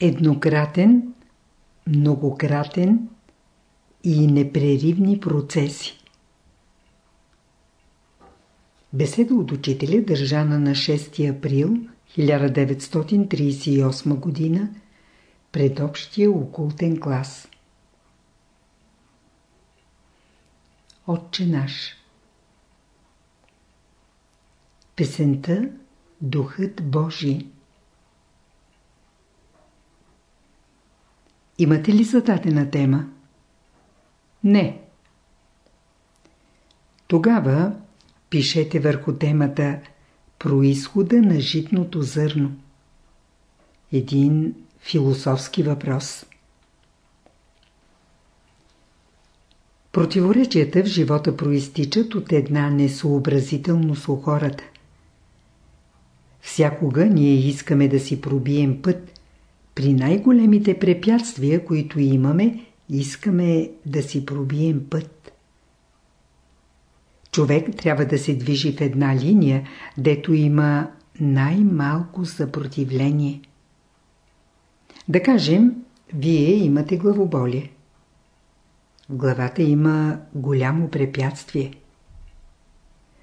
еднократен, многократен и непреривни процеси. Беседа от учителя държана на 6 април 1938 г. пред общия окултен клас. Отче наш Песента Духът Божий Имате ли зададена тема? Не. Тогава пишете върху темата Происхода на житното зърно. Един философски въпрос. Противоречията в живота проистичат от една несообразителност у хората. Всякога ние искаме да си пробием път. При най-големите препятствия, които имаме, искаме да си пробием път. Човек трябва да се движи в една линия, дето има най-малко съпротивление. Да кажем, вие имате главоболие. В главата има голямо препятствие.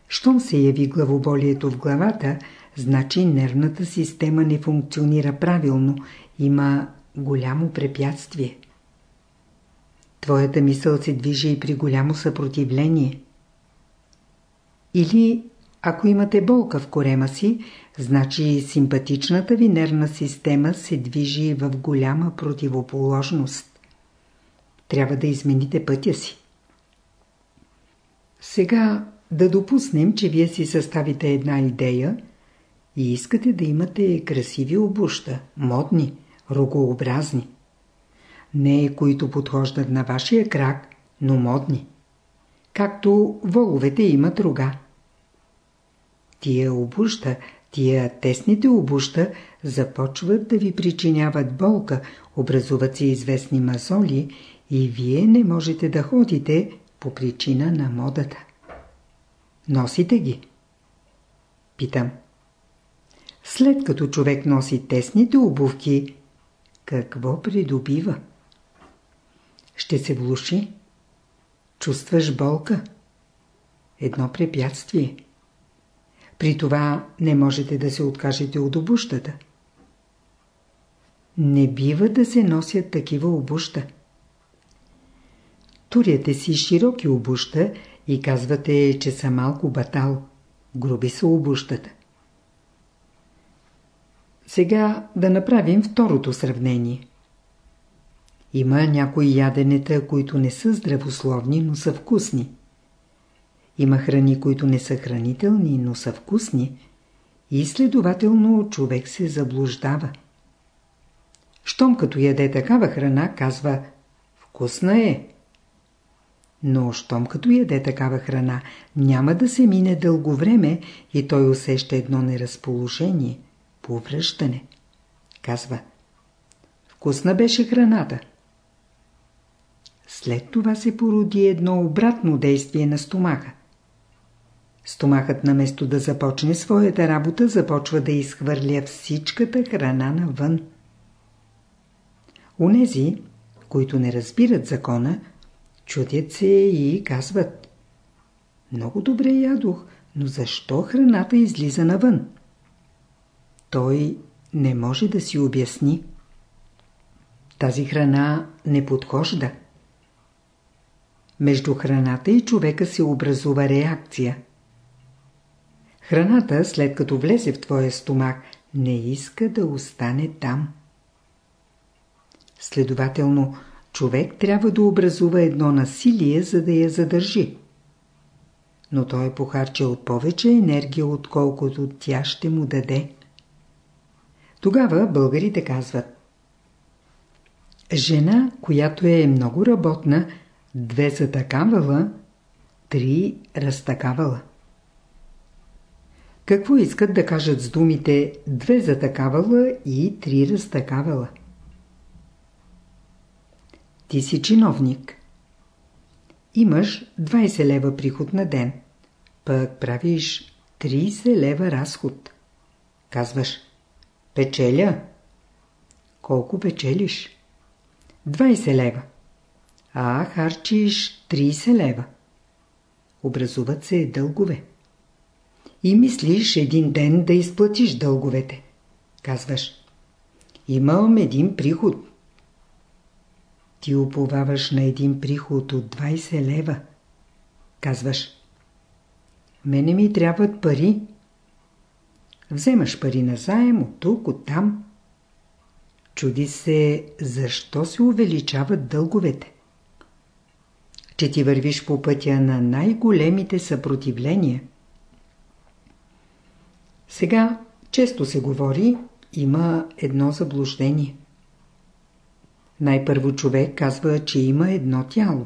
Щом се яви главоболието в главата, значи нервната система не функционира правилно, има голямо препятствие. Твоята мисъл се движи и при голямо съпротивление. Или, ако имате болка в корема си, значи симпатичната ви нервна система се движи в голяма противоположност. Трябва да измените пътя си. Сега да допуснем, че вие си съставите една идея и искате да имате красиви обуща, модни, рогообразни. Не които подхождат на вашия крак, но модни. Както воловете имат рога. Тия обуща, тия тесните обуща започват да ви причиняват болка, образуват се известни мазоли и вие не можете да ходите по причина на модата. Носите ги. Питам. След като човек носи тесните обувки, какво придобива? Ще се влуши. Чувстваш болка. Едно препятствие. При това не можете да се откажете от обущата. Не бива да се носят такива обуща. Туряте си широки обуща и казвате, че са малко батал. Груби са обущата. Сега да направим второто сравнение. Има някои яденета, които не са здравословни, но са вкусни. Има храни, които не са хранителни, но са вкусни. И следователно човек се заблуждава. Щом като яде такава храна, казва «Вкусна е». Но щом като яде такава храна, няма да се мине дълго време и той усеща едно неразположение, повръщане. Казва «Вкусна беше храната». След това се породи едно обратно действие на стомаха. Стомахът наместо да започне своята работа, започва да изхвърля всичката храна навън. Унези, които не разбират закона, чудят се и казват Много добре ядох, но защо храната излиза навън? Той не може да си обясни. Тази храна не подхожда. Между храната и човека се образува реакция. Храната, след като влезе в твоя стомах, не иска да остане там. Следователно, човек трябва да образува едно насилие, за да я задържи. Но той е похарчил повече енергия, отколкото тя ще му даде. Тогава българите казват Жена, която е много работна, две затакавала, три разтакавала. Какво искат да кажат с думите две затакавала и три разтакавала? Ти си чиновник. Имаш 20 лева приход на ден, пък правиш 30 лева разход. Казваш, печеля. колко печелиш? 20 лева. А харчиш 30 лева. Образуват се дългове. И мислиш един ден да изплатиш дълговете. Казваш, имам един приход. Ти уповаваш на един приход от 20 лева. Казваш, мене ми трябват пари. Вземаш пари на заем от тук, от там. Чуди се, защо се увеличават дълговете. Че ти вървиш по пътя на най-големите съпротивления. Сега често се говори, има едно заблуждение. Най-първо човек казва, че има едно тяло.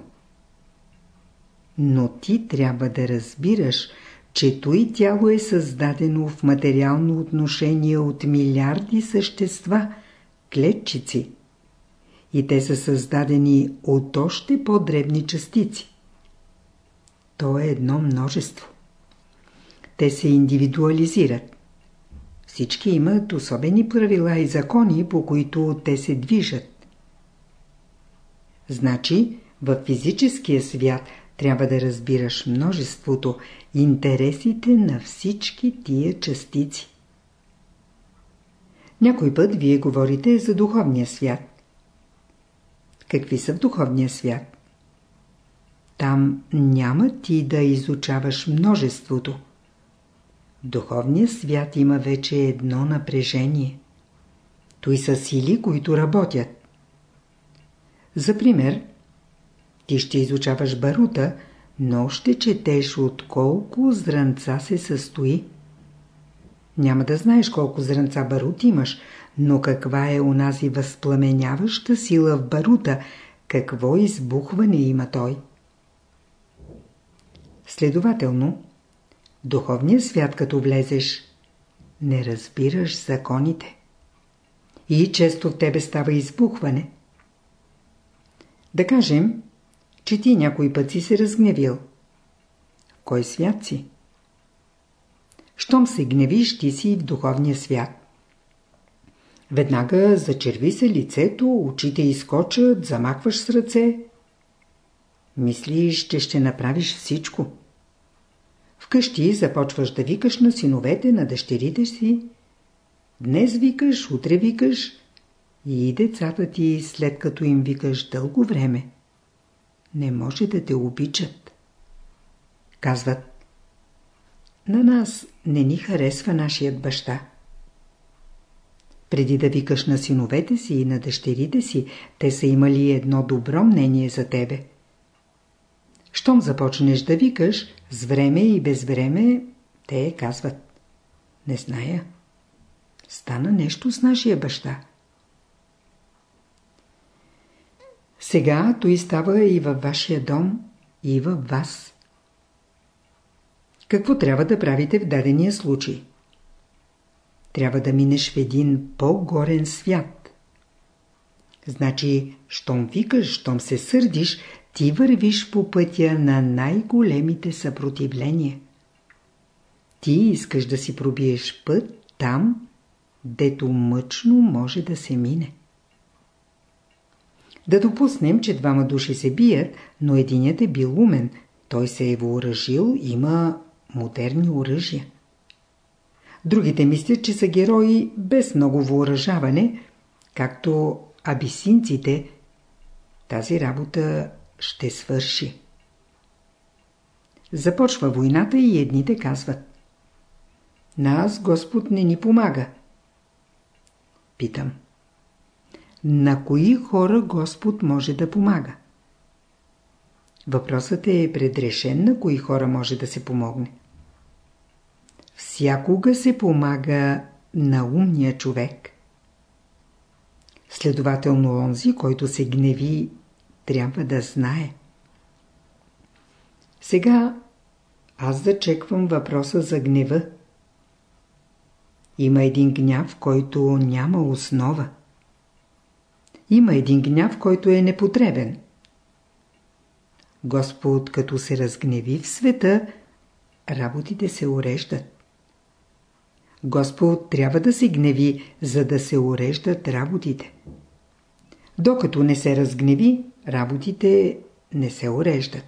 Но ти трябва да разбираш, че той тяло е създадено в материално отношение от милиарди същества, клетчици. И те са създадени от още по-дребни частици. То е едно множество. Те се индивидуализират. Всички имат особени правила и закони, по които те се движат. Значи, в физическия свят трябва да разбираш множеството, интересите на всички тия частици. Някой път вие говорите за духовния свят. Какви са в духовния свят? Там няма ти да изучаваш множеството. В духовния свят има вече едно напрежение. Той са сили, които работят. За пример, ти ще изучаваш барута, но ще четеш от колко зранца се състои. Няма да знаеш колко зранца барут имаш, но каква е онази възпламеняваща сила в барута, какво избухване има той. Следователно, духовния свят като влезеш, не разбираш законите. И често в тебе става избухване. Да кажем, че ти някой път си се разгневил. Кой свят си? Щом се гневиш, ти си в духовния свят. Веднага зачерви се лицето, очите изкочат, замахваш с ръце. Мислиш, че ще направиш всичко. Вкъщи започваш да викаш на синовете, на дъщерите си. Днес викаш, утре викаш и децата ти, след като им викаш дълго време, не може да те обичат. Казват, на нас не ни харесва нашият баща. Преди да викаш на синовете си и на дъщерите си, те са имали едно добро мнение за тебе. Щом започнеш да викаш, с време и без време, те казват. Не зная. Стана нещо с нашия баща. Сега той става и във вашия дом, и във вас. Какво трябва да правите в дадения случай? Трябва да минеш в един по-горен свят. Значи, щом викаш, щом се сърдиш, ти вървиш по пътя на най-големите съпротивления. Ти искаш да си пробиеш път там, дето мъчно може да се мине. Да допуснем, че двама души се бият, но единият е бил умен. Той се е въоръжил, има модерни оръжия. Другите мислят, че са герои без много въоръжаване, както абисинците. Тази работа ще свърши. Започва войната и едните казват Нас Господ не ни помага. Питам на кои хора Господ може да помага? Въпросът е предрешен на кои хора може да се помогне. Всякога се помага на умния човек. Следователно онзи, който се гневи, трябва да знае. Сега аз зачеквам въпроса за гнева. Има един гняв, който няма основа. Има един гняв, който е непотребен. Господ, като се разгневи в света, работите се уреждат. Господ трябва да се гневи, за да се уреждат работите. Докато не се разгневи, работите не се уреждат.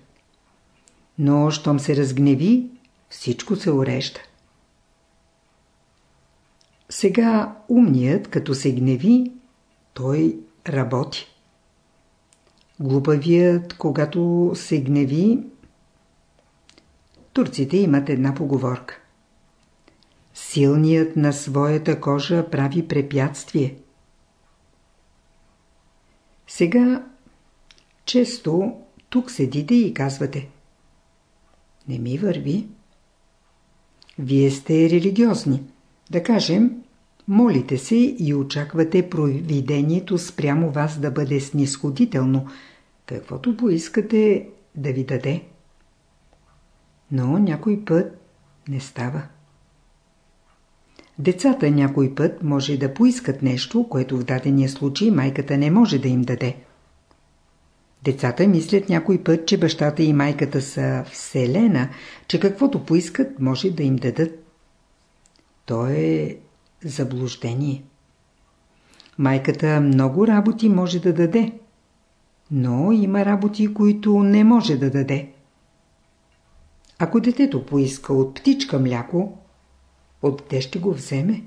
Но, щом се разгневи, всичко се урежда. Сега умният, като се гневи, той работи. Глупавият, когато се гневи... Турците имат една поговорка. Силният на своята кожа прави препятствие. Сега често тук седите и казвате Не ми върви. Вие сте религиозни. Да кажем, молите се и очаквате провидението спрямо вас да бъде снисходително, каквото поискате да ви даде. Но някой път не става. Децата някой път може да поискат нещо, което в дадения случай майката не може да им даде. Децата мислят някой път, че бащата и майката са вселена, че каквото поискат може да им дадат. То е заблуждение. Майката много работи може да даде, но има работи, които не може да даде. Ако детето поиска от птичка мляко, Откъде ще го вземе?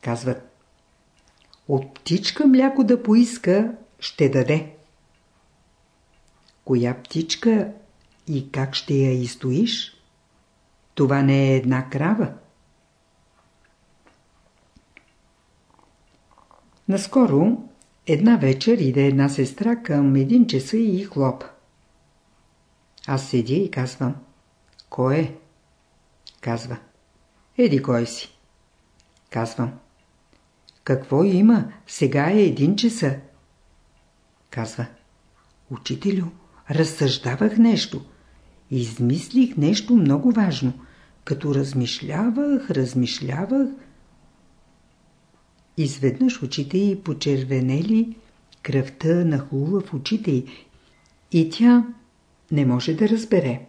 Казват. От птичка мляко да поиска, ще даде. Коя птичка и как ще я изстоиш? Това не е една крава. Наскоро една вечер иде една сестра към един часа и хлоп. Аз седя и казвам. Кой е? Казва. Еди кой си. Казвам. Какво има? Сега е един часа. Казва. Учителю, разсъждавах нещо. Измислих нещо много важно. Като размишлявах, размишлявах. Изведнъж очите й почервенели, кръвта нахлула в очите й и тя не може да разбере.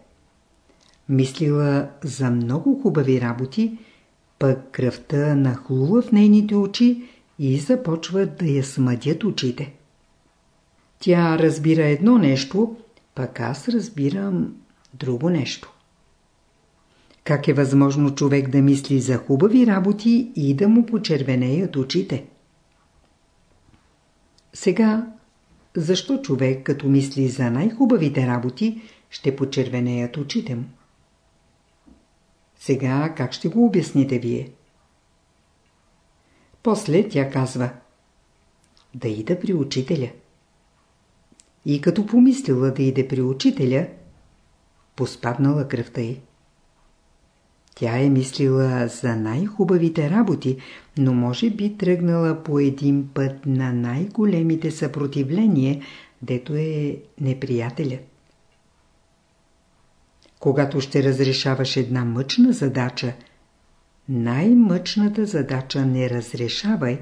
Мислила за много хубави работи, пък кръвта нахлула в нейните очи и започва да я смъдят очите. Тя разбира едно нещо, пък аз разбирам друго нещо. Как е възможно човек да мисли за хубави работи и да му почервенеят очите? Сега, защо човек като мисли за най-хубавите работи, ще почервенеят очите му? Сега как ще го обясните вие? После тя казва Да ида при учителя. И като помислила да иде при учителя, поспаднала кръвта й. Тя е мислила за най-хубавите работи, но може би тръгнала по един път на най-големите съпротивления, дето е неприятелят. Когато ще разрешаваш една мъчна задача, най-мъчната задача не разрешавай,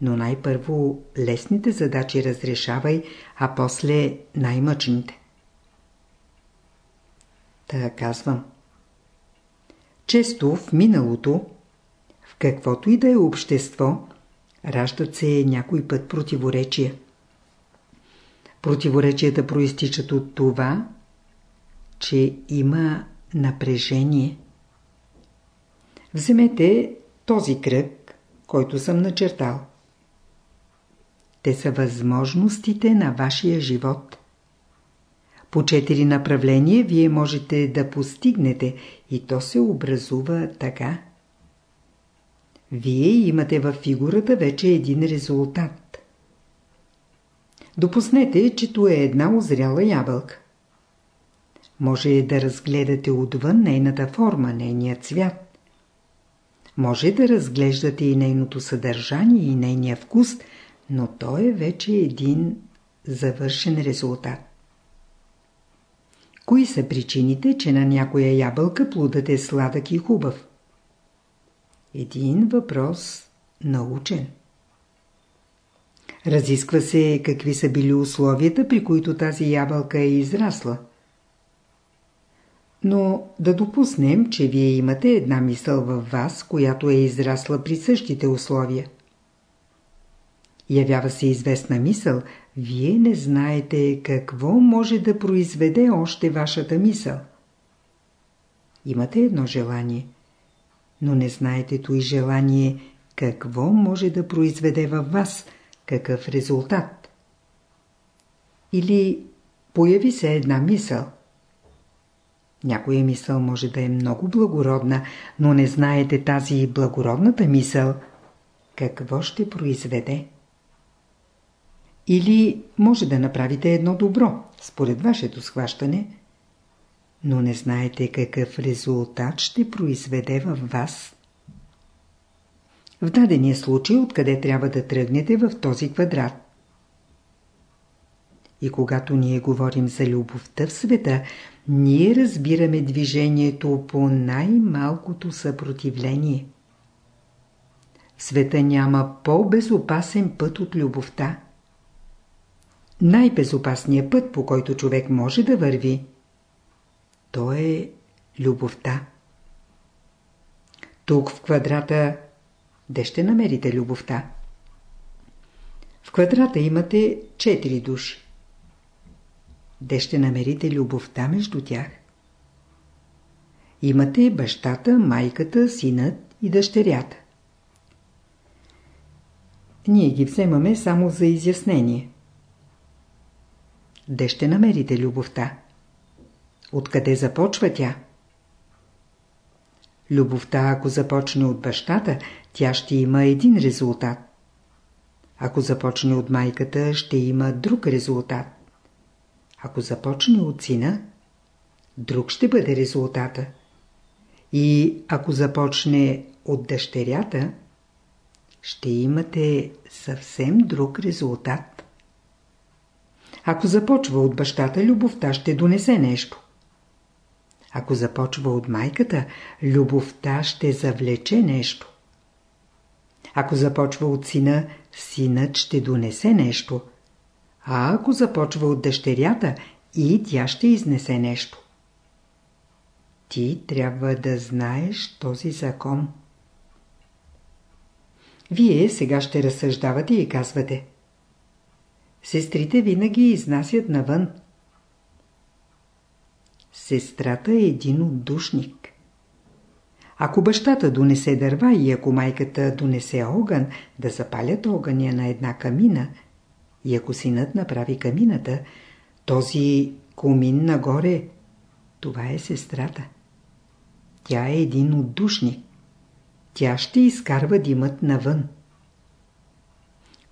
но най-първо лесните задачи разрешавай, а после най-мъчните. Та казвам. Често в миналото, в каквото и да е общество, раждат се някой път противоречия. Противоречията проистичат от това, че има напрежение. Вземете този кръг, който съм начертал. Те са възможностите на вашия живот. По четири направления вие можете да постигнете и то се образува така. Вие имате във фигурата вече един резултат. Допуснете, че то е една озряла ябълка. Може да разгледате отвън нейната форма, нейния цвят. Може да разглеждате и нейното съдържание и нейния вкус, но то е вече един завършен резултат. Кои са причините, че на някоя ябълка плодът е сладък и хубав? Един въпрос научен. Разисква се какви са били условията, при които тази ябълка е израсла. Но да допуснем, че вие имате една мисъл във вас, която е израсла при същите условия. Явява се известна мисъл, вие не знаете какво може да произведе още вашата мисъл. Имате едно желание, но не знаете и желание какво може да произведе във вас, какъв резултат. Или появи се една мисъл. Някоя мисъл може да е много благородна, но не знаете тази благородната мисъл какво ще произведе. Или може да направите едно добро, според вашето схващане, но не знаете какъв резултат ще произведе във вас. В дадения случай, откъде трябва да тръгнете в този квадрат. И когато ние говорим за любовта в света, ние разбираме движението по най-малкото съпротивление. В света няма по-безопасен път от любовта. Най-безопасният път, по който човек може да върви, то е любовта. Тук в квадрата, де ще намерите любовта? В квадрата имате 4 души. Де ще намерите любовта между тях? Имате бащата, майката, синът и дъщерята. Ние ги вземаме само за изяснение. Де ще намерите любовта? Откъде започва тя? Любовта, ако започне от бащата, тя ще има един резултат. Ако започне от майката, ще има друг резултат. Ако започне от сина, друг ще бъде резултата. И ако започне от дъщерята, ще имате съвсем друг резултат. Ако започва от бащата, любовта ще донесе нещо. Ако започва от майката, любовта ще завлече нещо. Ако започва от сина, синът ще донесе нещо. А ако започва от дъщерята, и тя ще изнесе нещо. Ти трябва да знаеш този закон. Вие сега ще разсъждавате и казвате. Сестрите винаги изнасят навън. Сестрата е един отдушник. Ако бащата донесе дърва и ако майката донесе огън, да запалят огъня на една камина, и ако синът направи камината, този комин нагоре, това е сестрата. Тя е един отдушник. Тя ще изкарва димът навън.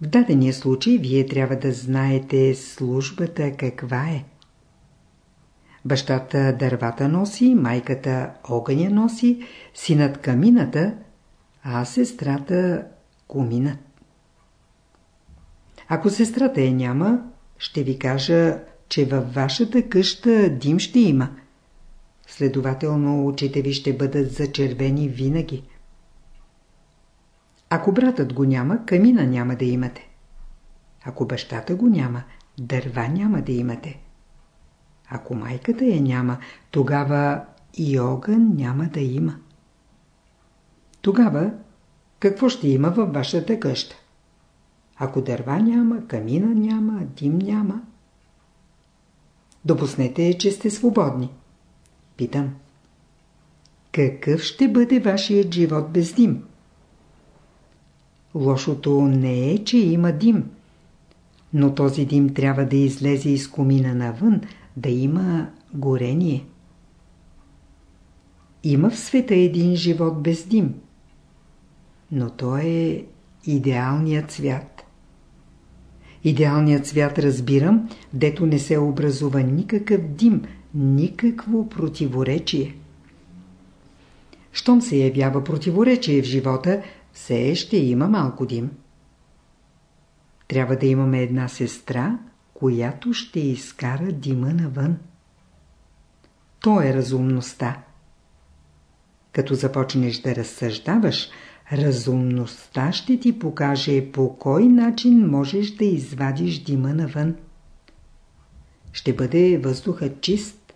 В дадения случай вие трябва да знаете службата каква е. Бащата дървата носи, майката огъня носи, синът камината, а сестрата коминът. Ако сестрата е няма, ще ви кажа, че във вашата къща дим ще има. Следователно, очите ви ще бъдат зачервени винаги. Ако братът го няма, камина няма да имате. Ако бащата го няма, дърва няма да имате. Ако майката я няма, тогава и огън няма да има. Тогава какво ще има във вашата къща? Ако дърва няма, камина няма, дим няма. Допуснете, че сте свободни. Питам. Какъв ще бъде вашият живот без дим? Лошото не е, че има дим. Но този дим трябва да излезе из комина навън, да има горение. Има в света един живот без дим. Но то е идеалният свят. Идеалният свят разбирам, дето не се образува никакъв дим, никакво противоречие. Щом се явява противоречие в живота, все ще има малко дим. Трябва да имаме една сестра, която ще изкара дима навън. То е разумността. Като започнеш да разсъждаваш, разумността ще ти покаже по кой начин можеш да извадиш дима навън. Ще бъде въздухът чист.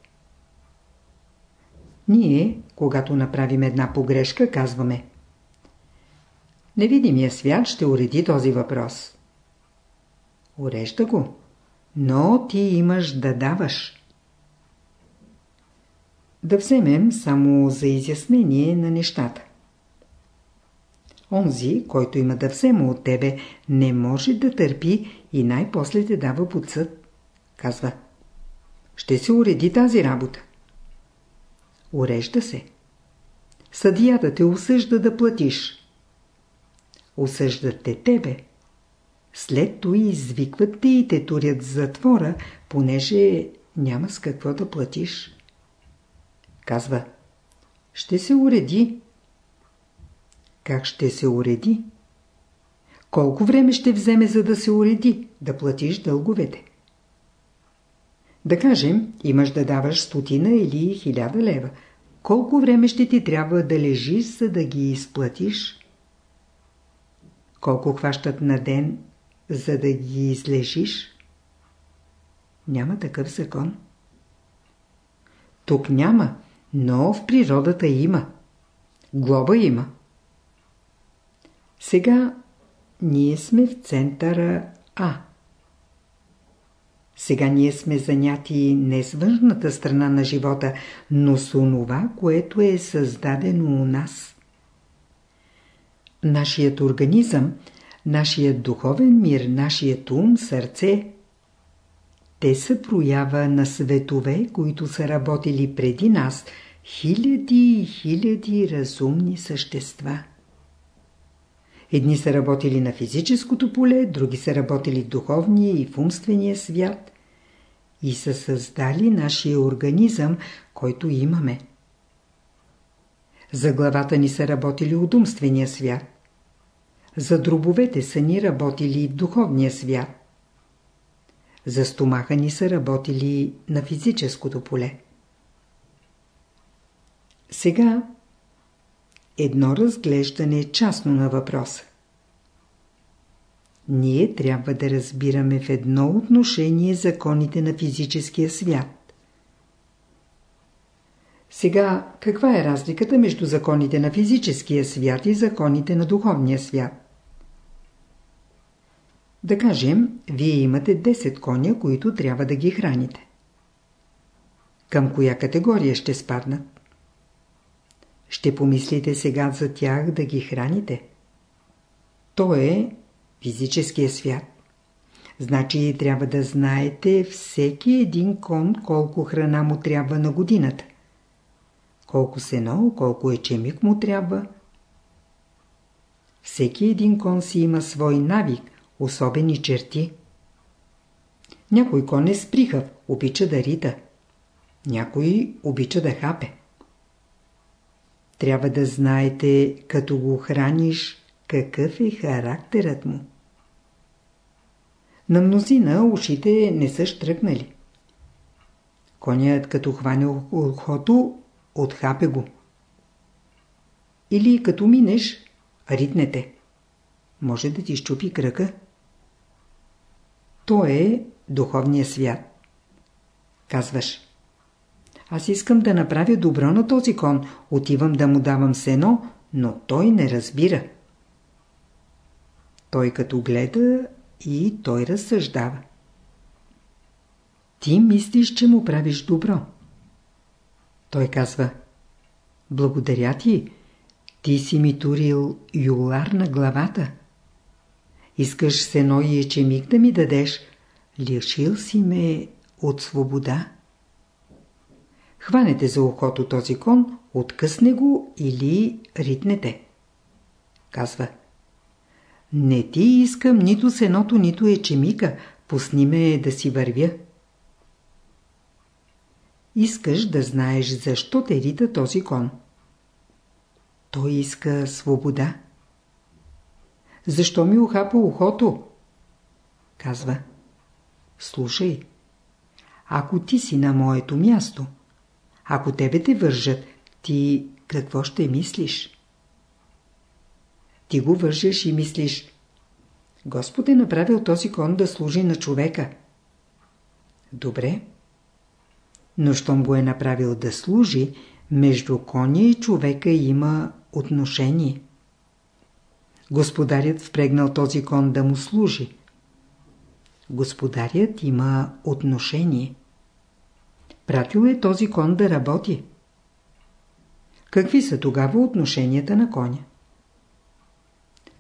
Ние, когато направим една погрешка, казваме Невидимия свят ще уреди този въпрос. Урежда го, но ти имаш да даваш. Да вземем само за изяснение на нещата. Онзи, който има да взема от тебе, не може да търпи и най-после те дава под съд. Казва, ще се уреди тази работа. Урежда се. Съдията те осъжда да платиш. Осъждат те тебе. След това извикват те и те турят затвора, понеже няма с какво да платиш. Казва, ще се уреди. Как ще се уреди? Колко време ще вземе за да се уреди, да платиш дълговете? Да кажем, имаш да даваш стотина или хиляда лева. Колко време ще ти трябва да лежиш, за да ги изплатиш? Колко хващат на ден, за да ги излежиш? Няма такъв закон. Тук няма, но в природата има. Глоба има. Сега ние сме в центъра А. Сега ние сме заняти не с външната страна на живота, но с онова, което е създадено у нас. Нашият организъм, нашият духовен мир, нашият ум, сърце – те са проява на светове, които са работили преди нас, хиляди и хиляди разумни същества. Едни са работили на физическото поле, други са работили в духовния и в умствения свят и са създали нашия организъм, който имаме. За главата ни са работили от умствения свят. За дробовете са ни работили в духовния свят. За стомаха ни са работили на физическото поле. Сега едно разглеждане частно на въпроса. Ние трябва да разбираме в едно отношение законите на физическия свят. Сега, каква е разликата между законите на физическия свят и законите на духовния свят? Да кажем, вие имате 10 коня, които трябва да ги храните. Към коя категория ще спаднат? Ще помислите сега за тях да ги храните. То е физическия свят. Значи трябва да знаете всеки един кон колко храна му трябва на годината. Колко сено, колко ечемик му трябва. Всеки един кон си има свой навик, особени черти. Някой кон е сприхав, обича да рита. Някой обича да хапе. Трябва да знаете, като го храниш, какъв е характерът му. На мнозина ушите не са штръкнали. Конят като хване ухото, отхапе го. Или като минеш, ритнете. Може да ти щупи кръка. То е духовния свят. Казваш. Аз искам да направя добро на този кон. Отивам да му давам сено, но той не разбира. Той като гледа и той разсъждава. Ти мислиш, че му правиш добро. Той казва Благодаря ти, ти си ми турил юлар на главата. Искаш сено и ечемик да ми дадеш, лишил си ме от свобода. Хванете за ухото този кон, откъсне го или ритнете. Казва. Не ти искам нито сеното, нито ечемика, пусни ме да си вървя. Искаш да знаеш защо те рита този кон. Той иска свобода. Защо ми ухапа ухото? Казва. Слушай, ако ти си на моето място, ако тебе те вържат, ти какво ще мислиш? Ти го вържеш и мислиш. Господ е направил този кон да служи на човека. Добре. Но щом го е направил да служи, Между коня и човека има отношение. Господарят впрегнал този кон да му служи. Господарят има отношение. Пратил е този кон да работи. Какви са тогава отношенията на коня?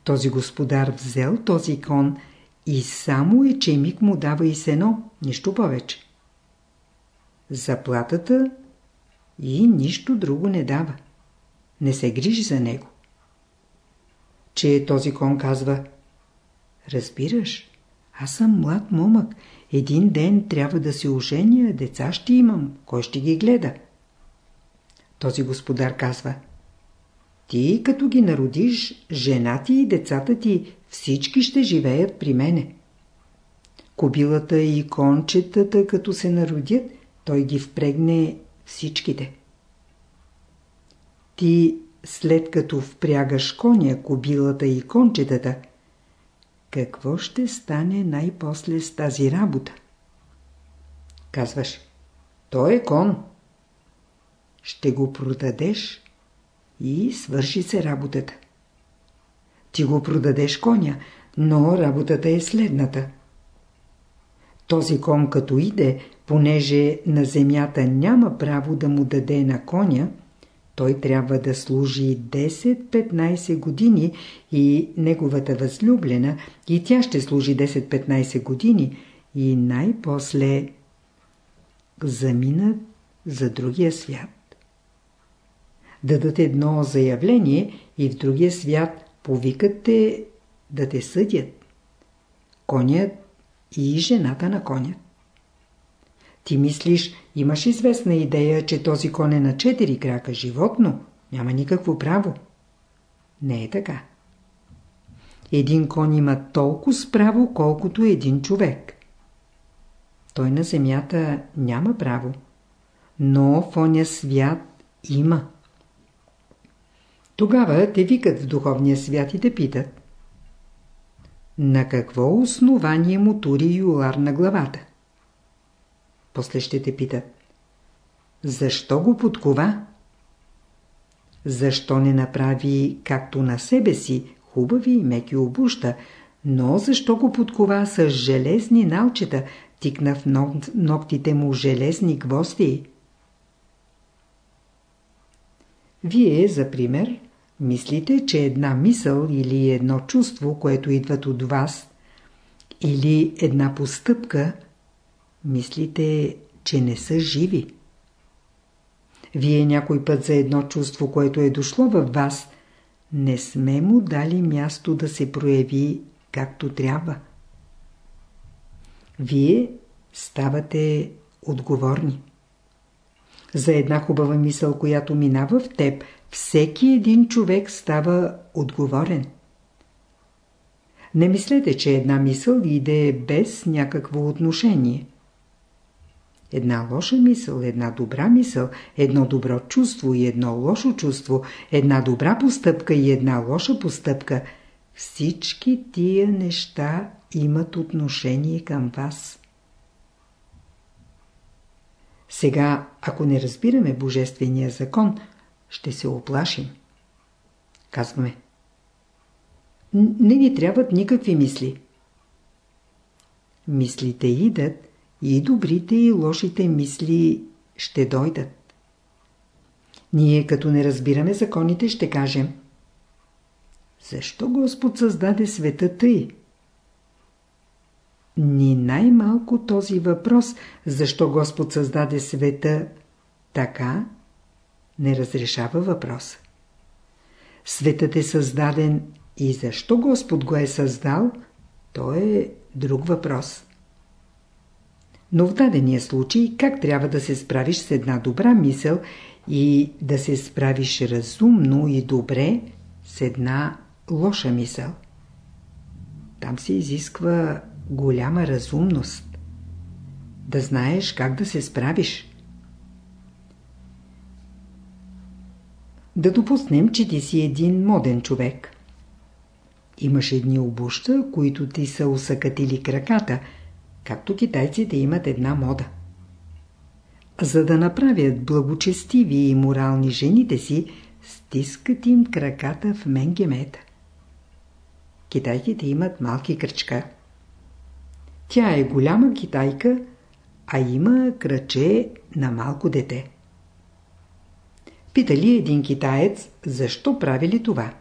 Този господар взел този кон и само ечемик му дава и сено, нищо повече. Заплатата и нищо друго не дава. Не се грижи за него. Че този кон казва Разбираш, аз съм млад момък. Един ден трябва да се оженя, деца ще имам. Кой ще ги гледа? Този господар казва Ти като ги народиш, жена ти и децата ти всички ще живеят при мене. Кобилата и кончетата като се народят, той ги впрегне всичките. Ти след като впрягаш коня, кобилата и кончетата, какво ще стане най-после с тази работа? Казваш, той е кон. Ще го продадеш и свърши се работата. Ти го продадеш коня, но работата е следната. Този кон като иде, понеже на земята няма право да му даде на коня, той трябва да служи 10-15 години и неговата възлюблена, и тя ще служи 10-15 години и най-после заминат за другия свят. Дадат едно заявление и в другия свят повикат те да те съдят. Конят и жената на коня. Ти мислиш, имаш известна идея, че този кон е на четири крака животно, няма никакво право. Не е така. Един кон има толкова справо, колкото един човек. Той на земята няма право, но в оня свят има. Тогава те викат в духовния свят и те питат. На какво основание му тури юлар на главата? После ще те питат. Защо го подкова? Защо не направи както на себе си хубави и меки обуща, но защо го подкова с железни налчета, тикна в ногтите му железни гвозди? Вие, за пример, мислите, че една мисъл или едно чувство, което идват от вас, или една постъпка – мислите, че не са живи. Вие някой път за едно чувство, което е дошло във вас, не сме му дали място да се прояви както трябва. Вие ставате отговорни. За една хубава мисъл, която минава в теб, всеки един човек става отговорен. Не мислете, че една мисъл иде без някакво отношение. Една лоша мисъл, една добра мисъл, едно добро чувство и едно лошо чувство, една добра постъпка и една лоша постъпка. Всички тия неща имат отношение към вас. Сега, ако не разбираме Божествения закон, ще се оплашим. Казваме. Не ни трябват никакви мисли. Мислите идат, и добрите и лошите мисли ще дойдат. Ние като не разбираме законите ще кажем Защо Господ създаде света тъй? Ни най-малко този въпрос защо Господ създаде света така не разрешава въпроса. Светът е създаден и защо Господ го е създал, то е друг въпрос. Но в дадения случай как трябва да се справиш с една добра мисъл и да се справиш разумно и добре с една лоша мисъл? Там се изисква голяма разумност. Да знаеш как да се справиш. Да допуснем, че ти си един моден човек. Имаш едни обуща, които ти са усъкатили краката – както китайците имат една мода. за да направят благочестиви и морални жените си, стискат им краката в менгемета. Китайките имат малки кръчка. Тя е голяма китайка, а има кръче на малко дете. Питали един китаец, защо правили това?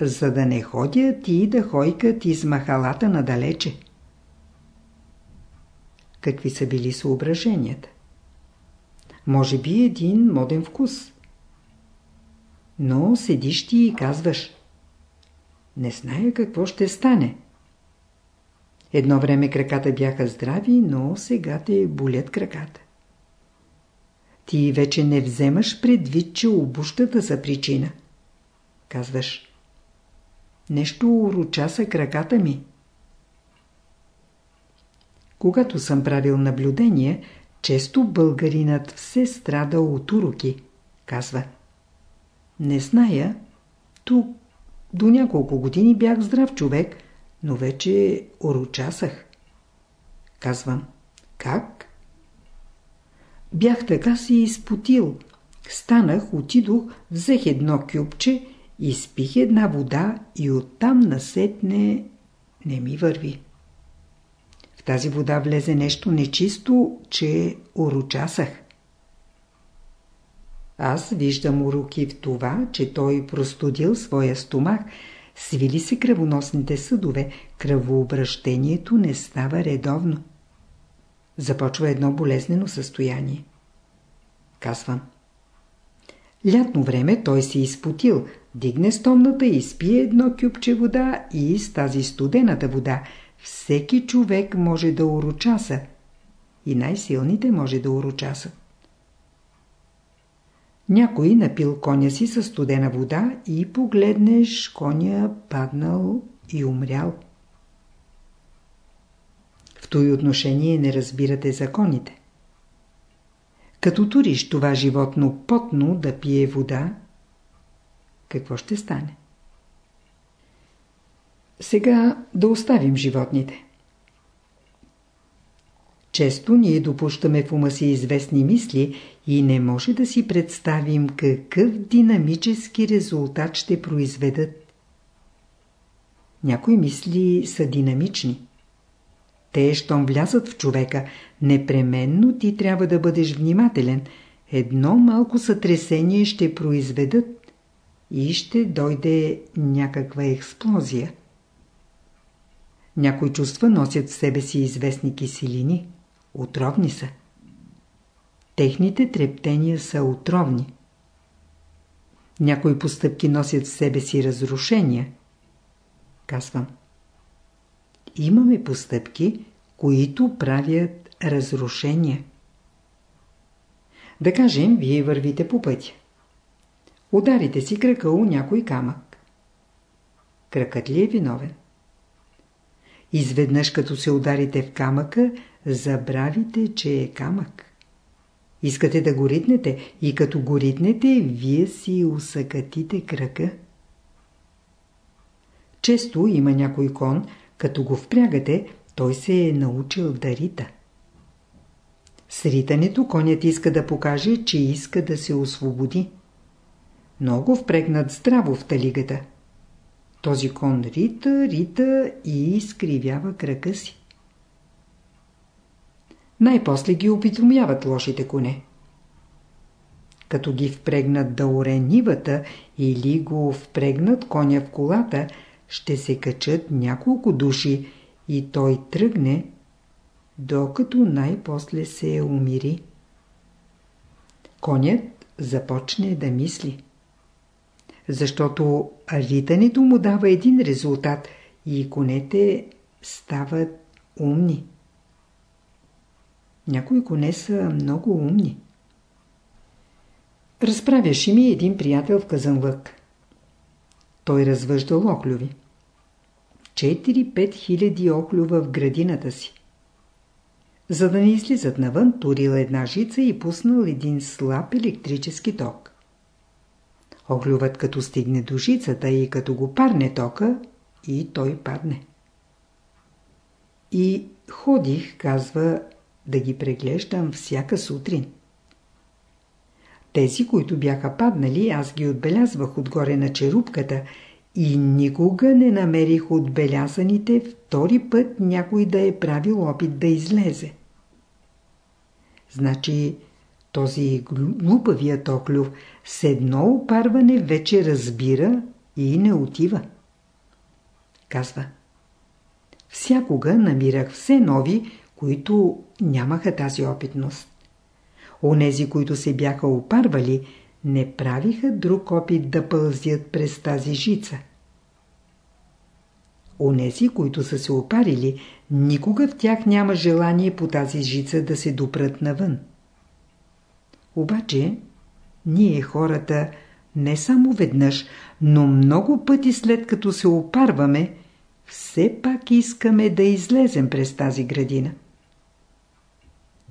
За да не ходят и да хойкат из махалата надалече. Какви са били съображенията? Може би един моден вкус. Но седиш ти и казваш Не зная какво ще стане. Едно време краката бяха здрави, но сега те болят краката. Ти вече не вземаш предвид, че обущата са причина. Казваш Нещо уроча са краката ми. Когато съм правил наблюдение, често българинът все страда от уроки. Казва. Не зная, тук до няколко години бях здрав човек, но вече урочасах. Казвам. Как? Бях така си изпотил. Станах, отидох, взех едно кюбче, изпих една вода и оттам насетне не ми върви. В тази вода влезе нещо нечисто, че урочасах. Аз виждам уроки в това, че той простудил своя стомах, свили се кръвоносните съдове, кръвообращението не става редовно. Започва едно болезнено състояние. Казвам. Лятно време той се изпотил, дигне стомната и спие едно кюпче вода и с тази студената вода всеки човек може да урочаса и най-силните може да урочасат. Някой напил коня си със студена вода и погледнеш коня паднал и умрял. Този отношение не разбирате законите. Като туриш това животно потно да пие вода, какво ще стане? Сега да оставим животните. Често ние допущаме в ума си известни мисли и не може да си представим какъв динамически резултат ще произведат. Някои мисли са динамични. Те, щом влязат в човека, непременно ти трябва да бъдеш внимателен. Едно малко сътресение ще произведат и ще дойде някаква експлозия. Някои чувства носят в себе си известни киселини. Отровни са. Техните трептения са отровни. Някои постъпки носят в себе си разрушения. Казвам. Имаме постъпки, които правят разрушения. Да кажем, вие вървите по пътя. Ударите си крака у някой камък. Кракът ли е виновен? Изведнъж като се ударите в камъка, забравите, че е камък. Искате да го ритнете и като го ритнете, вие си усъкатите крака. Често има някой кон, като го впрягате, той се е научил да рита. С ритането конят иска да покаже, че иска да се освободи. Много впрегнат здраво в талигата. Този кон рита, рита и изкривява крака си. Най-после ги опитомяват лошите коне. Като ги впрегнат да оре нивата или го впрегнат коня в колата, ще се качат няколко души и той тръгне, докато най-после се умири. Конят започне да мисли защото ритането му дава един резултат и конете стават умни. Някои коне са много умни. Разправяше ми един приятел в Казанлък. Той развъждал оклюви. 4-5 хиляди оклюва в градината си. За да не излизат навън, турил една жица и пуснал един слаб електрически ток. Оглюват като стигне до жицата и като го парне тока, и той падне. И ходих, казва, да ги преглеждам всяка сутрин. Тези, които бяха паднали, аз ги отбелязвах отгоре на черупката и никога не намерих отбелязаните втори път някой да е правил опит да излезе. Значи този глупавия токлюв с едно опарване вече разбира и не отива. Казва. Всякога намирах все нови, които нямаха тази опитност. Онези, които се бяха опарвали, не правиха друг опит да пълзят през тази жица. Онези, които са се опарили, никога в тях няма желание по тази жица да се допрат навън. Обаче, ние хората не само веднъж, но много пъти след като се опарваме, все пак искаме да излезем през тази градина.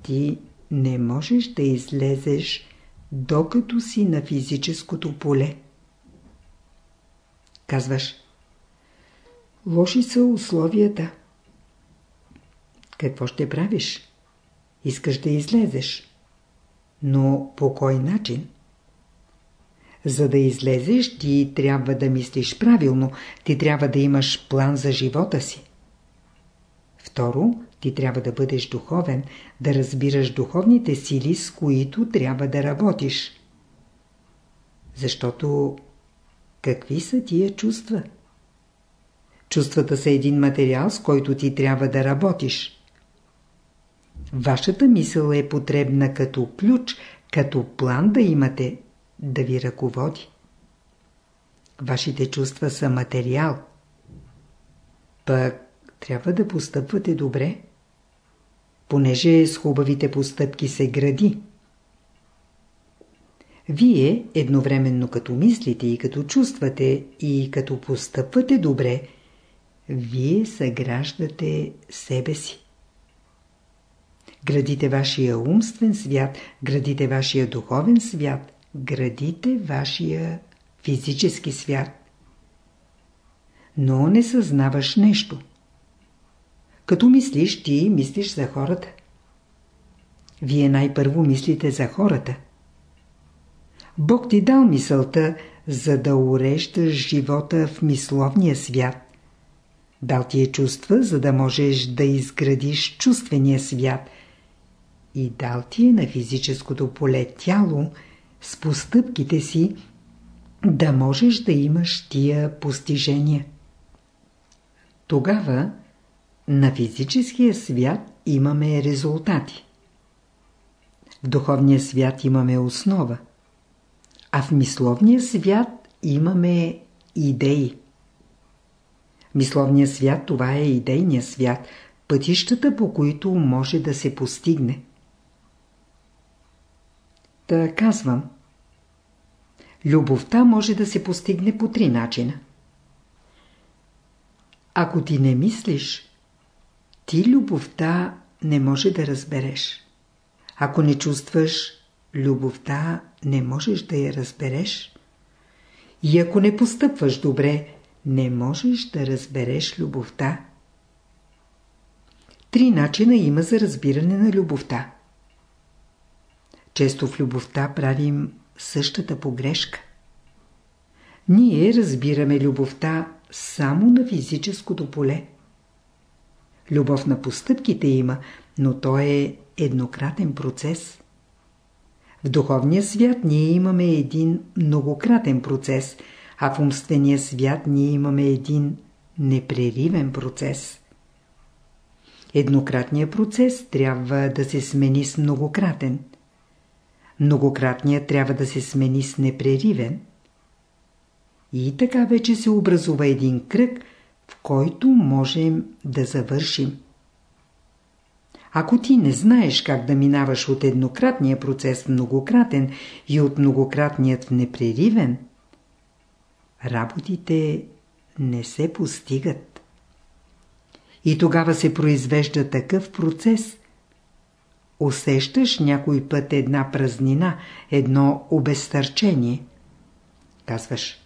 Ти не можеш да излезеш, докато си на физическото поле. Казваш, лоши са условията. Какво ще правиш? Искаш да излезеш. Но по кой начин? За да излезеш, ти трябва да мислиш правилно, ти трябва да имаш план за живота си. Второ, ти трябва да бъдеш духовен, да разбираш духовните сили, с които трябва да работиш. Защото какви са тия чувства? Чувствата са един материал, с който ти трябва да работиш. Вашата мисъл е потребна като ключ, като план да имате, да ви ръководи. Вашите чувства са материал. Пък трябва да постъпвате добре, понеже с хубавите постъпки се гради. Вие едновременно като мислите и като чувствате и като постъпвате добре, вие съграждате себе си. Градите вашия умствен свят, градите вашия духовен свят, градите вашия физически свят. Но не съзнаваш нещо. Като мислиш, ти мислиш за хората. Вие най-първо мислите за хората. Бог ти дал мисълта, за да уреждаш живота в мисловния свят. Дал ти е чувства, за да можеш да изградиш чувствения свят. И дал ти е на физическото поле тяло, с постъпките си, да можеш да имаш тия постижения. Тогава на физическия свят имаме резултати. В духовния свят имаме основа, а в мисловния свят имаме идеи. Мисловният свят това е идейния свят, пътищата по които може да се постигне. Та казвам. Любовта може да се постигне по три начина. Ако ти не мислиш, ти любовта не може да разбереш. Ако не чувстваш, любовта не можеш да я разбереш. И ако не постъпваш добре, не можеш да разбереш любовта. Три начина има за разбиране на любовта. Често в любовта правим същата погрешка. Ние разбираме любовта само на физическото поле. Любов на постъпките има, но то е еднократен процес. В духовния свят ние имаме един многократен процес, а в умствения свят ние имаме един непреривен процес. Еднократният процес трябва да се смени с многократен. Многократният трябва да се смени с непреривен. И така вече се образува един кръг – който можем да завършим. Ако ти не знаеш как да минаваш от еднократния процес в многократен и от многократният в непреривен, работите не се постигат. И тогава се произвежда такъв процес. Усещаш някой път една празнина, едно обезтърчение. Казваш,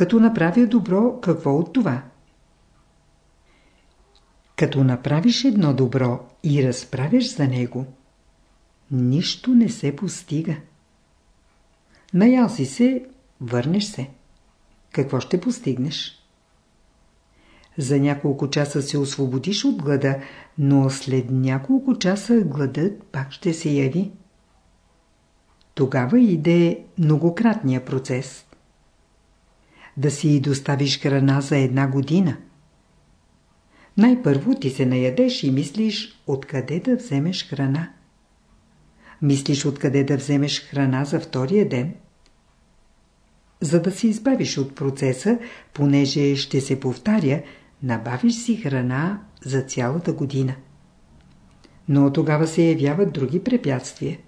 като направя добро, какво от това? Като направиш едно добро и разправиш за него, нищо не се постига. Наял си се, върнеш се. Какво ще постигнеш? За няколко часа се освободиш от глада, но след няколко часа гладът пак ще се яви. Тогава иде многократния процес. Да си доставиш храна за една година. Най-първо ти се наядеш и мислиш откъде да вземеш храна. Мислиш откъде да вземеш храна за втория ден. За да се избавиш от процеса, понеже ще се повтаря, набавиш си храна за цялата година. Но тогава се явяват други препятствия.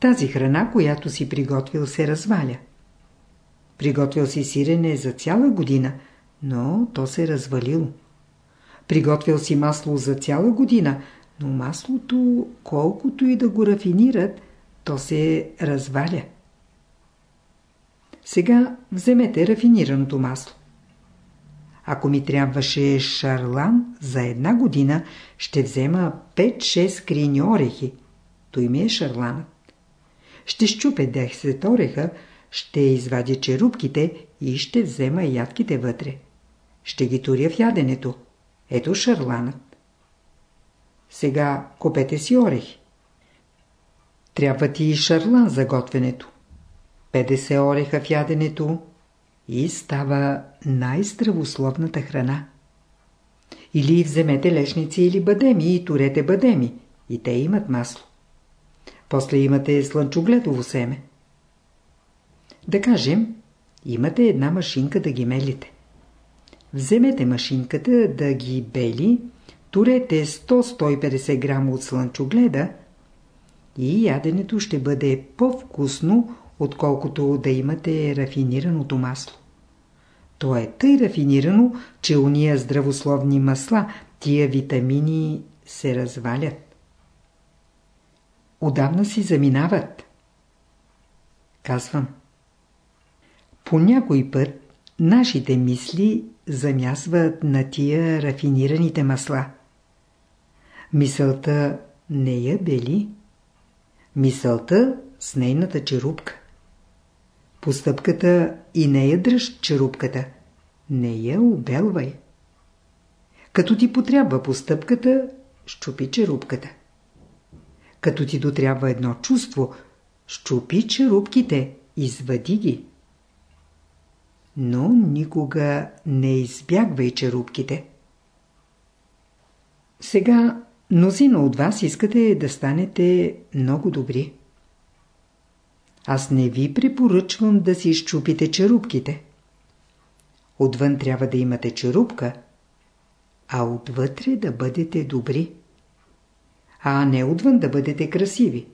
Тази храна, която си приготвил, се разваля. Приготвил си сирене за цяла година, но то се развалило. Приготвил си масло за цяла година, но маслото, колкото и да го рафинират, то се разваля. Сега вземете рафинираното масло. Ако ми трябваше шарлан за една година, ще взема 5-6 крини орехи. Той ми е шарланът. Ще щупя 10 ореха, ще извадя черупките и ще взема ядките вътре. Ще ги туря в яденето. Ето шарланът. Сега купете си орехи. Трябва ти и шарлан за готвенето. 50 ореха в яденето и става най-здравословната храна. Или вземете лешници или бадеми и турете бадеми. И те имат масло. После имате слънчогледово семе. Да кажем, имате една машинка да ги мелите. Вземете машинката да ги бели, турете 100-150 грама от слънчогледа и яденето ще бъде по-вкусно, отколкото да имате рафинираното масло. То е тъй рафинирано, че уния здравословни масла, тия витамини се развалят. Отдавна си заминават. Казвам. По някой път нашите мисли замясват на тия рафинираните масла. Мисълта не я бели. Мисълта с нейната черупка. Постъпката и не я дръж черупката. Не я обелвай. Като ти потрябва постъпката, щупи черупката. Като ти дотрябва едно чувство, щупи черупките, извади ги. Но никога не избягвай черупките. Сега мнозина от вас искате да станете много добри. Аз не ви препоръчвам да си изчупите черупките. Отвън трябва да имате черупка, а отвътре да бъдете добри. А не отвън да бъдете красиви.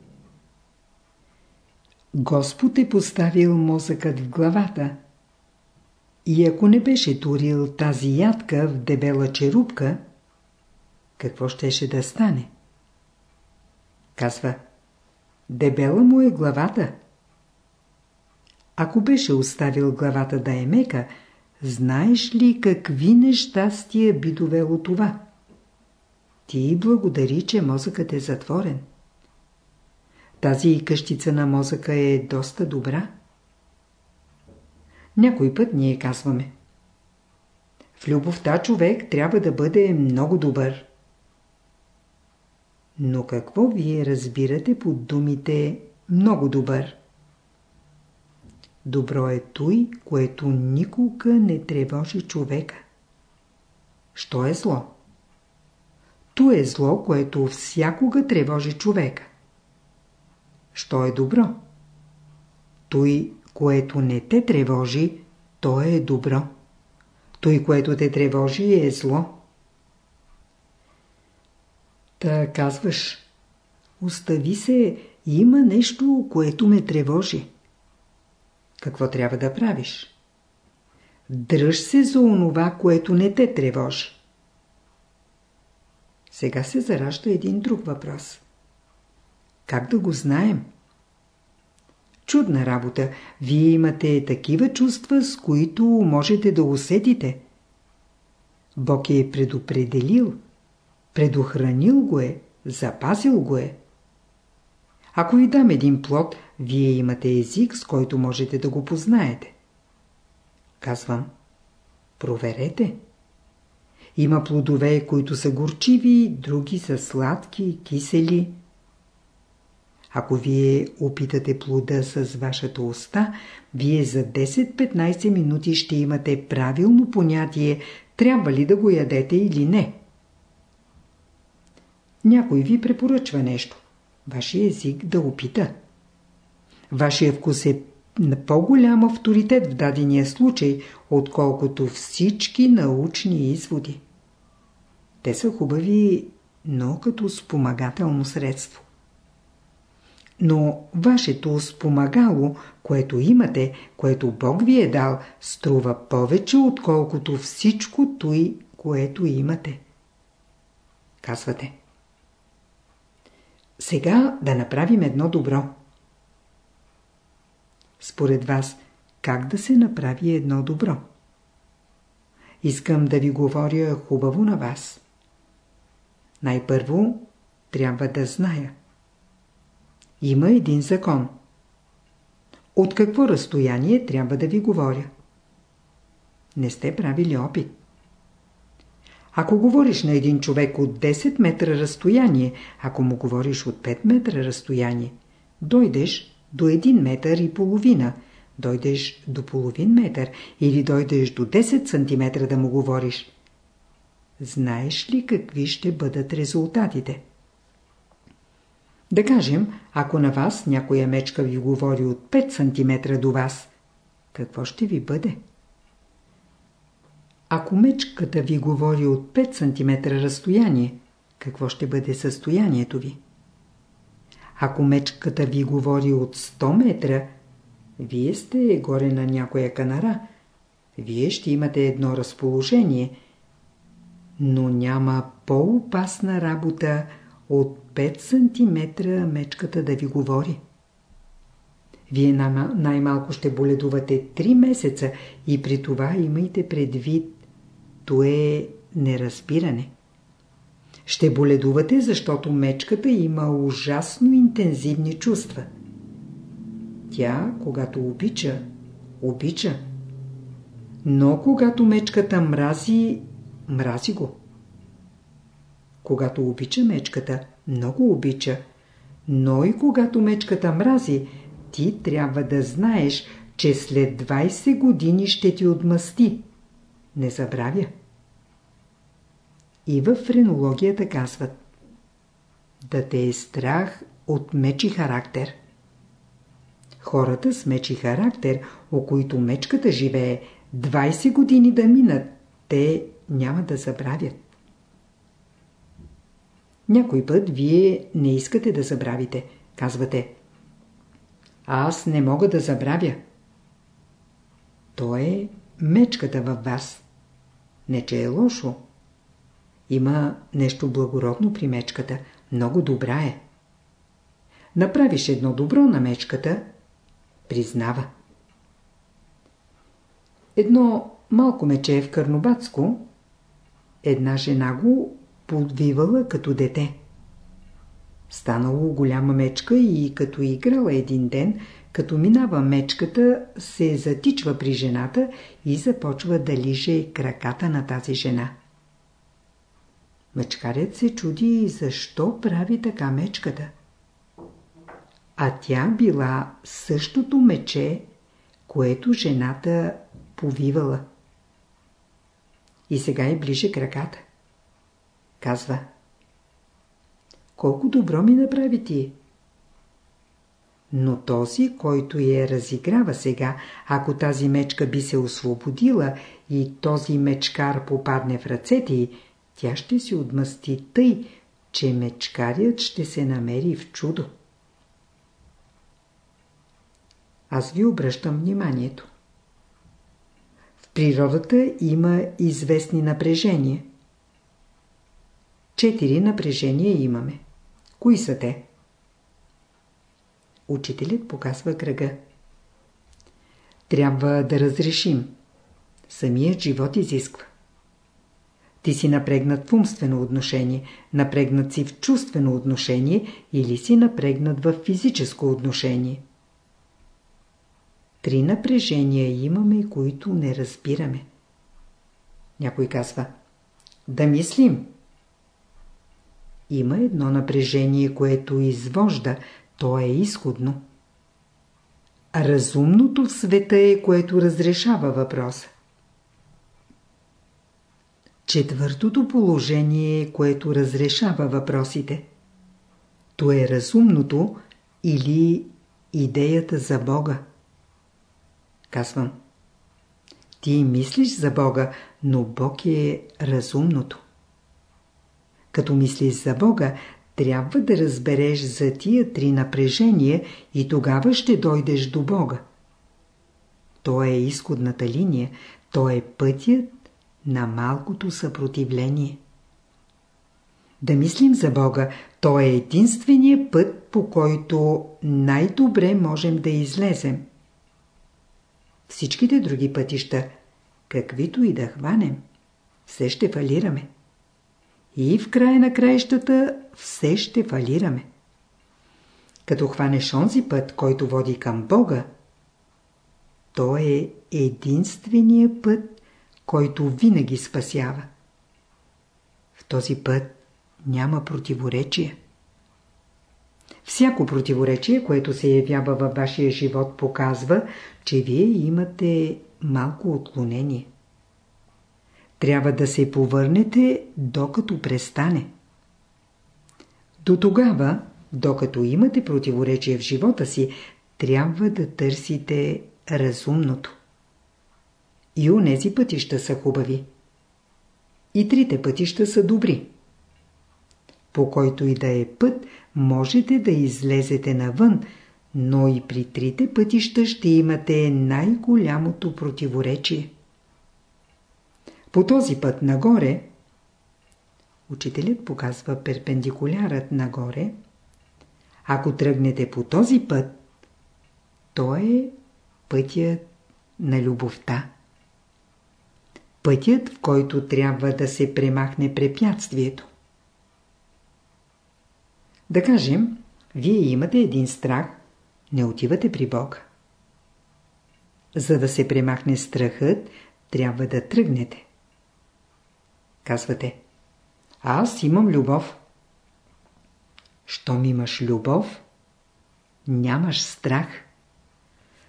Господ е поставил мозъкът в главата. И ако не беше турил тази ядка в дебела черупка, какво щеше да стане? Казва, дебела му е главата. Ако беше оставил главата да е мека, знаеш ли какви нещастия би довело това? Ти благодари, че мозъкът е затворен. Тази къщица на мозъка е доста добра. Някой път ние казваме. В любовта човек трябва да бъде много добър. Но какво вие разбирате под думите много добър? Добро е той, което никога не тревожи човека. Що е зло? То е зло, което всякога тревожи човека. Що е добро? Той, което не те тревожи, то е добро. Той, което те тревожи, е зло. Та казваш, остави се, има нещо, което ме тревожи. Какво трябва да правиш? Дръж се за онова, което не те тревожи. Сега се заражда един друг въпрос. Как да го знаем? Чудна работа. Вие имате такива чувства, с които можете да усетите. Бог е предопределил, предохранил го е, запазил го е. Ако ви дам един плод, вие имате език, с който можете да го познаете. Казвам, проверете. Има плодове, които са горчиви, други са сладки, кисели. Ако вие опитате плода с вашата уста, вие за 10-15 минути ще имате правилно понятие, трябва ли да го ядете или не. Някой ви препоръчва нещо. Вашия език да опита. Вашия вкус е на по-голям авторитет в дадения случай, отколкото всички научни изводи. Те са хубави, но като спомагателно средство. Но вашето спомагало, което имате, което Бог ви е дал, струва повече, отколкото всичко той, което имате. Казвате. Сега да направим едно добро. Според вас, как да се направи едно добро? Искам да ви говоря хубаво на вас. Най-първо трябва да зная. Има един закон. От какво разстояние трябва да ви говоря? Не сте правили опит. Ако говориш на един човек от 10 метра разстояние, ако му говориш от 5 метра разстояние, дойдеш до 1 метър и половина, дойдеш до половин метър или дойдеш до 10 сантиметра да му говориш. Знаеш ли какви ще бъдат резултатите? Да кажем, ако на вас някоя мечка ви говори от 5 см до вас, какво ще ви бъде? Ако мечката ви говори от 5 см разстояние, какво ще бъде състоянието ви? Ако мечката ви говори от 100 метра, вие сте горе на някоя канара. Вие ще имате едно разположение, но няма по-опасна работа от 5 см мечката да ви говори. Вие най-малко ще боледувате 3 месеца и при това имайте предвид то е неразбиране. Ще боледувате, защото мечката има ужасно интензивни чувства. Тя, когато обича, обича. Но когато мечката мрази, мрази го. Когато обича мечката, много обича. Но и когато мечката мрази, ти трябва да знаеш, че след 20 години ще ти отмъсти. Не забравя. И в френологията казват Да те е страх от мечи характер. Хората с мечи характер, о които мечката живее, 20 години да минат, те няма да забравят. Някой път вие не искате да забравите. Казвате Аз не мога да забравя. То е мечката във вас. Не, че е лошо. Има нещо благородно при мечката. Много добра е. Направиш едно добро на мечката, признава. Едно малко мече в Карнобатско, една жена го подвивала като дете. Станало голяма мечка и като играла един ден, като минава мечката, се затичва при жената и започва да лиже краката на тази жена. Мечкарят се чуди защо прави така мечката. А тя била същото мече, което жената повивала. И сега е ближе краката. Казва. Колко добро ми направи ти? Но този, който я разиграва сега, ако тази мечка би се освободила и този мечкар попадне в ръцете й, тя ще си отмъсти тъй, че мечкарят ще се намери в чудо. Аз ви обръщам вниманието. В природата има известни напрежения. Четири напрежения имаме. Кои са те? Учителят показва кръга. Трябва да разрешим. Самият живот изисква. Ти си напрегнат в умствено отношение, напрегнат си в чувствено отношение или си напрегнат в физическо отношение. Три напрежения имаме, които не разбираме. Някой казва Да мислим. Има едно напрежение, което извожда, то е изходно. Разумното в света е, което разрешава въпроса. Четвъртото положение е, което разрешава въпросите. То е разумното или идеята за Бога. Казвам. Ти мислиш за Бога, но Бог е разумното. Като мислиш за Бога, трябва да разбереш за тия три напрежения и тогава ще дойдеш до Бога. То е изходната линия, то е пътят на малкото съпротивление. Да мислим за Бога, то е единствения път, по който най-добре можем да излезем. Всичките други пътища, каквито и да хванем, все ще фалираме. И в края на краищата все ще фалираме. Като хванеш онзи път, който води към Бога, то е единствения път, който винаги спасява. В този път няма противоречие. Всяко противоречие, което се явява във вашия живот, показва, че вие имате малко отклонение. Трябва да се повърнете, докато престане. До тогава, докато имате противоречие в живота си, трябва да търсите разумното. И онези пътища са хубави. И трите пътища са добри. По който и да е път, можете да излезете навън, но и при трите пътища ще имате най-голямото противоречие. По този път нагоре, учителят показва перпендикулярът нагоре, ако тръгнете по този път, то е пътят на любовта. Пътят, в който трябва да се премахне препятствието. Да кажем, вие имате един страх, не отивате при Бога. За да се премахне страхът, трябва да тръгнете. Казвате, аз имам любов. Щом имаш любов, нямаш страх.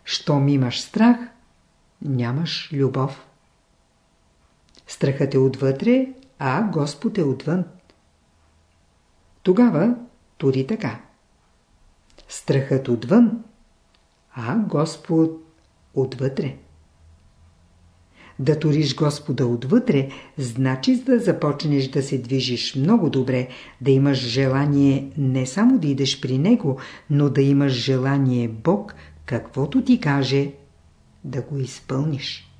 Щом имаш страх, нямаш любов. Страхът е отвътре, а Господ е отвън. Тогава тури така. Страхът отвън, а Господ отвътре. Да туриш Господа отвътре, значи да започнеш да се движиш много добре, да имаш желание не само да идеш при Него, но да имаш желание Бог, каквото ти каже, да го изпълниш.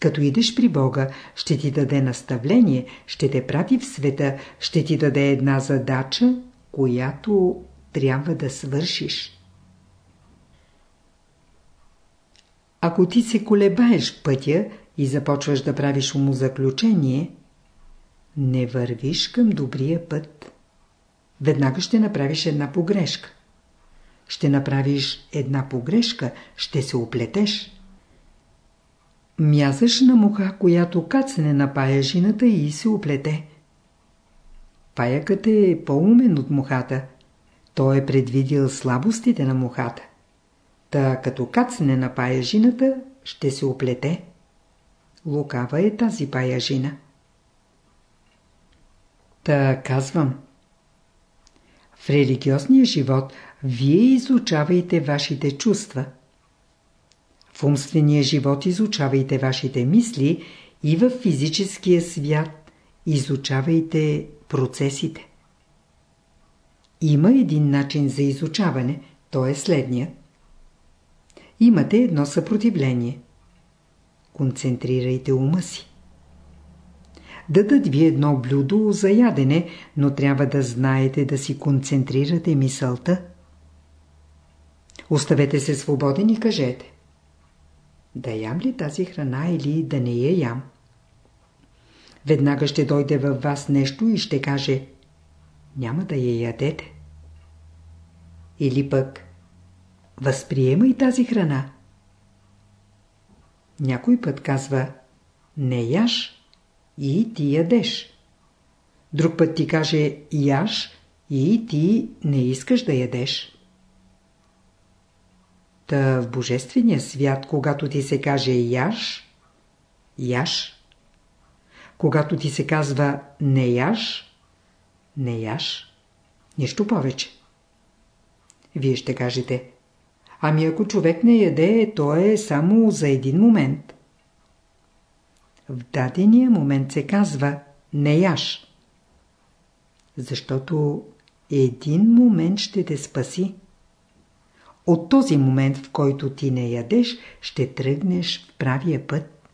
Като идеш при Бога, ще ти даде наставление, ще те прати в света, ще ти даде една задача, която трябва да свършиш. Ако ти се колебаеш пътя и започваш да правиш умозаключение, не вървиш към добрия път. Веднага ще направиш една погрешка. Ще направиш една погрешка, ще се оплетеш. Мязаш на муха, която кацне на паяжината и се оплете. Паякът е по-умен от мухата. Той е предвидил слабостите на мухата. Та като кацне на паяжината, ще се оплете. Лукава е тази паяжина. Та казвам. В религиозния живот вие изучавайте вашите чувства. В умствения живот изучавайте вашите мисли и в физическия свят изучавайте процесите. Има един начин за изучаване, то е следният имате едно съпротивление. Концентрирайте ума си. Дадат ви едно блюдо за ядене, но трябва да знаете да си концентрирате мисълта. Оставете се свободен и кажете. Да ям ли тази храна или да не я ям? веднага ще дойде във вас нещо и ще каже няма да я ядете. Или пък възприемай тази храна. Някой път казва не яш и ти ядеш. Друг път ти каже яш и ти не искаш да ядеш. Та в Божествения свят, когато ти се каже яш, яш. Когато ти се казва не яш, не яш. Нищо повече. Вие ще кажете, ами ако човек не яде, то е само за един момент. В дадения момент се казва не яш. Защото един момент ще те спаси. От този момент, в който ти не ядеш, ще тръгнеш в правия път.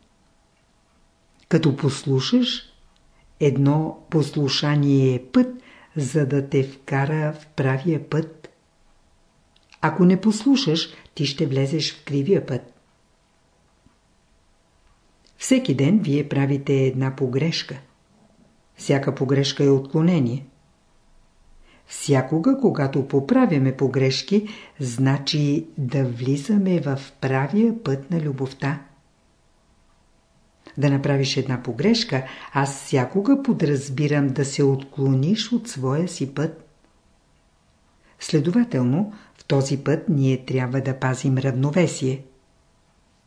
Като послушаш, едно послушание е път, за да те вкара в правия път. Ако не послушаш, ти ще влезеш в кривия път. Всеки ден вие правите една погрешка. Всяка погрешка е отклонение. Всякога, когато поправяме погрешки, значи да влизаме в правия път на любовта. Да направиш една погрешка, аз всякога подразбирам да се отклониш от своя си път. Следователно, този път ние трябва да пазим равновесие.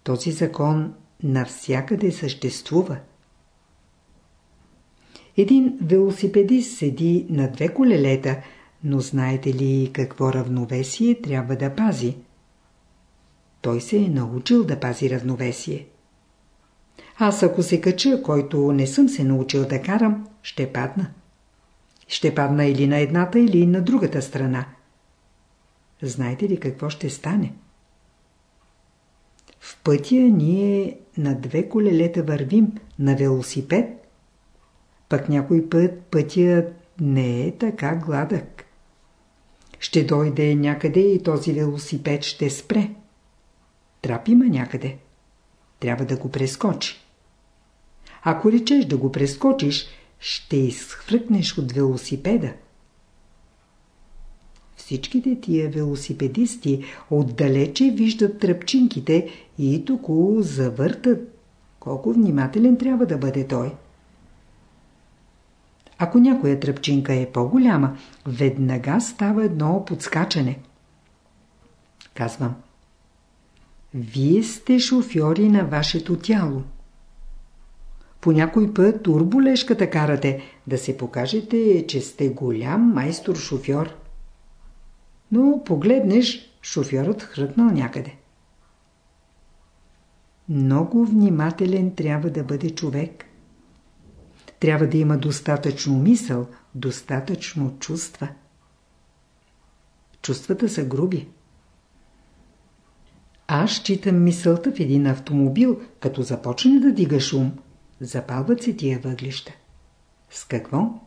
Този закон навсякъде съществува. Един велосипедист седи на две колелета, но знаете ли какво равновесие трябва да пази? Той се е научил да пази равновесие. Аз ако се кача, който не съм се научил да карам, ще падна. Ще падна или на едната, или на другата страна. Знаете ли какво ще стане? В пътя ние на две колелета вървим на велосипед, пък някой път пътят не е така гладък. Ще дойде някъде и този велосипед ще спре. Трап има някъде. Трябва да го прескочи. Ако речеш да го прескочиш, ще изхвъркнеш от велосипеда. Всичките тия велосипедисти отдалече виждат тръпчинките и току завъртат. Колко внимателен трябва да бъде той. Ако някоя тръпчинка е по-голяма, веднага става едно подскачане. Казвам. Вие сте шофьори на вашето тяло. По някой път турболешката карате, да се покажете, че сте голям майстор-шофьор. Но погледнеш, шофьорът хрътнал някъде. Много внимателен трябва да бъде човек. Трябва да има достатъчно мисъл, достатъчно чувства. Чувствата са груби. Аз считам мисълта в един автомобил, като започне да дига шум, запалват се тия въглища. С какво?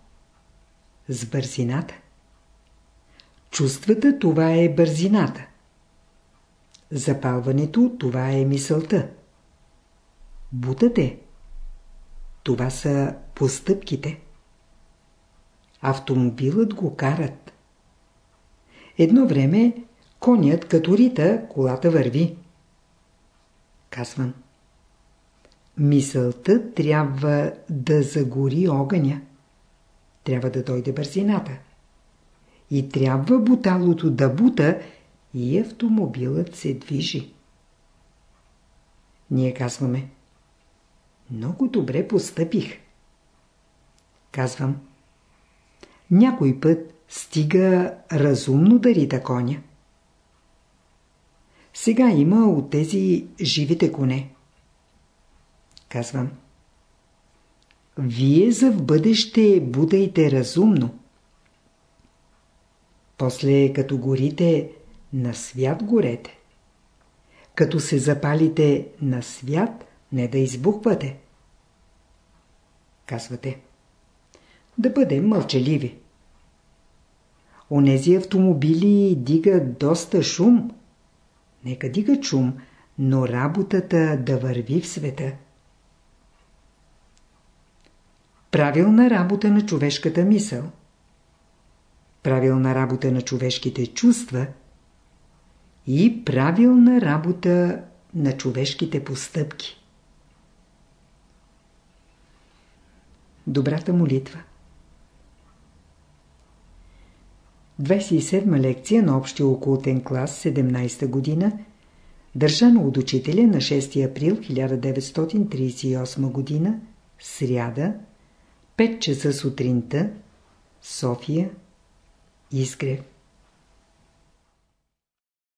С бързината. Чувствата това е бързината. Запалването това е мисълта. Бутът е. Това са постъпките. Автомобилът го карат. Едно време конят като рита, колата върви. Казвам. Мисълта трябва да загори огъня. Трябва да дойде бързината. И трябва буталото да бута и автомобилът се движи. Ние казваме Много добре постъпих. Казвам Някой път стига разумно да рита коня. Сега има от тези живите коне. Казвам. Вие за в бъдеще будайте разумно. После, като горите, на свят горете. Като се запалите на свят, не да избухвате. Казвате. Да бъдем мълчаливи. Онези автомобили дигат доста шум. Нека дигат шум, но работата да върви в света. правилна работа на човешката мисъл, правилна работа на човешките чувства и правилна работа на човешките постъпки. Добрата молитва 27 лекция на общия окултен клас 17 година държана от учителя на 6 април 1938 година сряда 5 часа сутринта София искры.